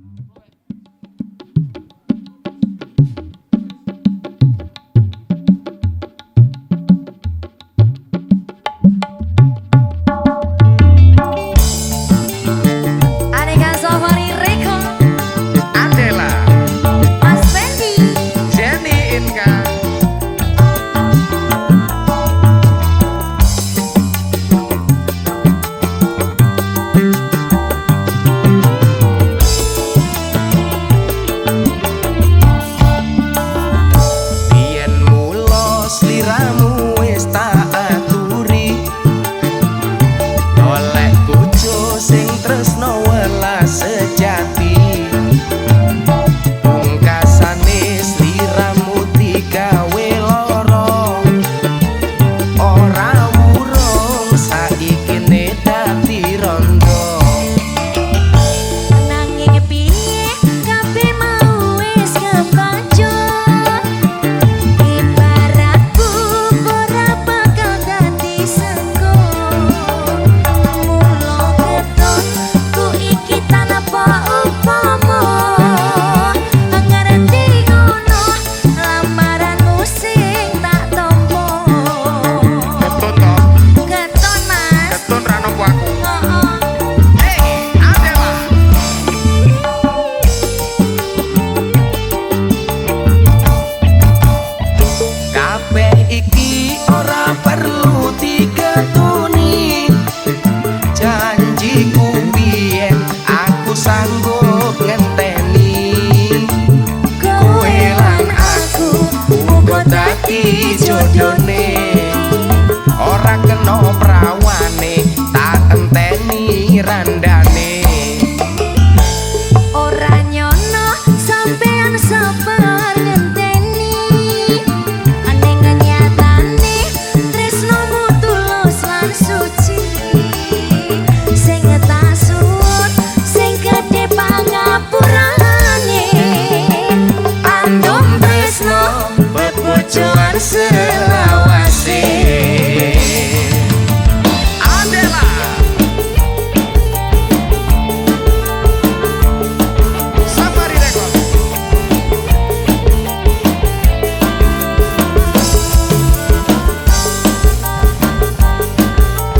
sejati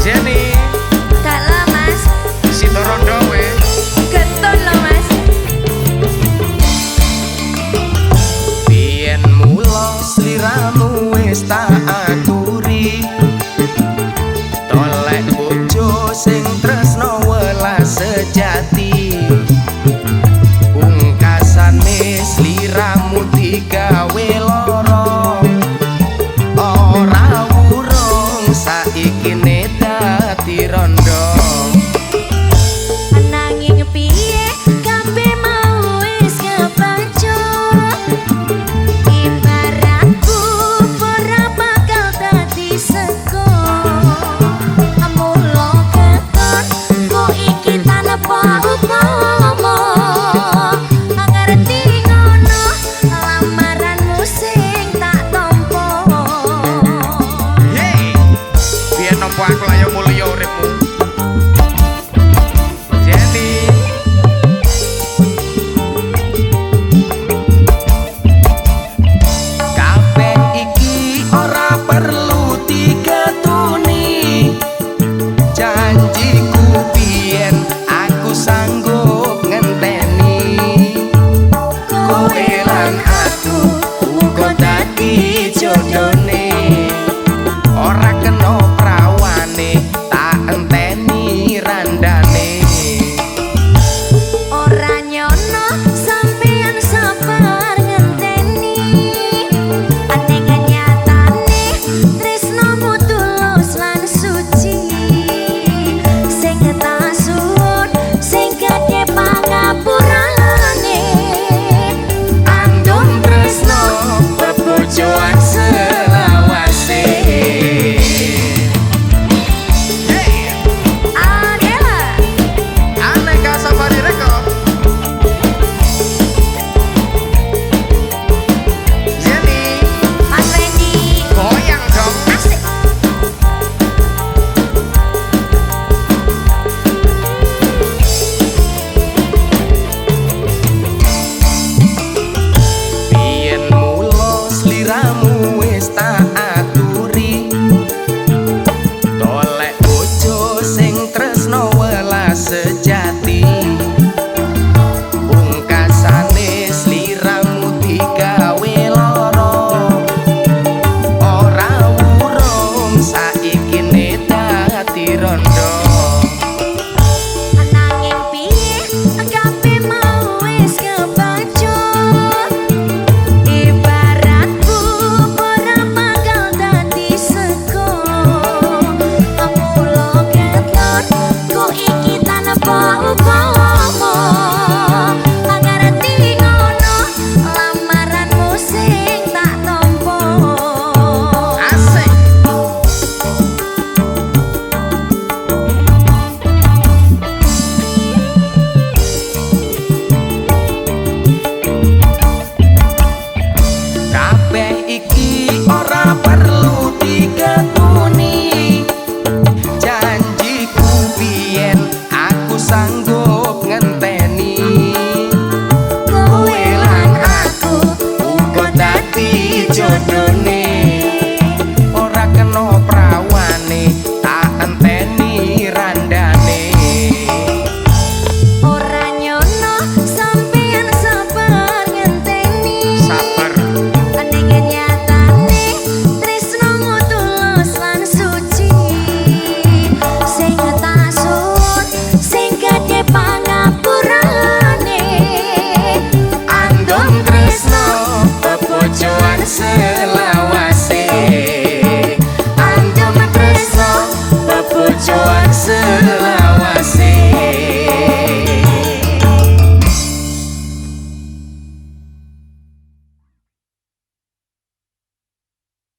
Jimmy. 三座。